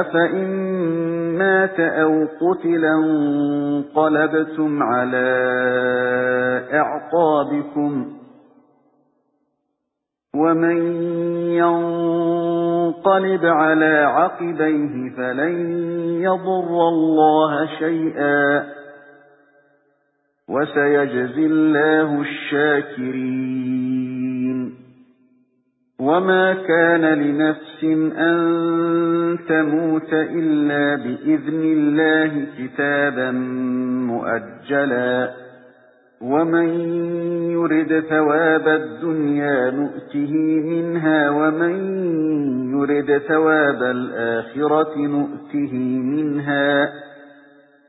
أَفَإِن مَّاتَ أَوْ قُتِلَ انقَلَبْتُمْ عَلَى أَعْقَابِكُمْ وَمَن يَنقَلِبْ عَلَى عَقِبَيْهِ فَلَن يَضُرَّ اللَّهَ شَيْئًا وَسَيَجْزِي اللَّهُ الشَّاكِرِينَ وَمَا كَانَ لِنَفْسٍ أَن تَمُوتَ إِلَّا بِإِذْنِ اللَّهِ كِتَابًا مُؤَجَّلًا. وَمَن يُرِدْ ثَوَابَ الدُّنْيَا نُؤْتِهِ مِنْهَا وَمَن يُرِدْ ثَوَابَ الْآخِرَةِ نُؤْتِهِ مِنْهَا.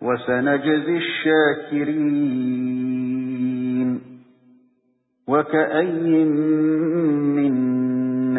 وَسَنَجْزِي الشَّاكِرِينَ. وَكَأَيِّن مِّن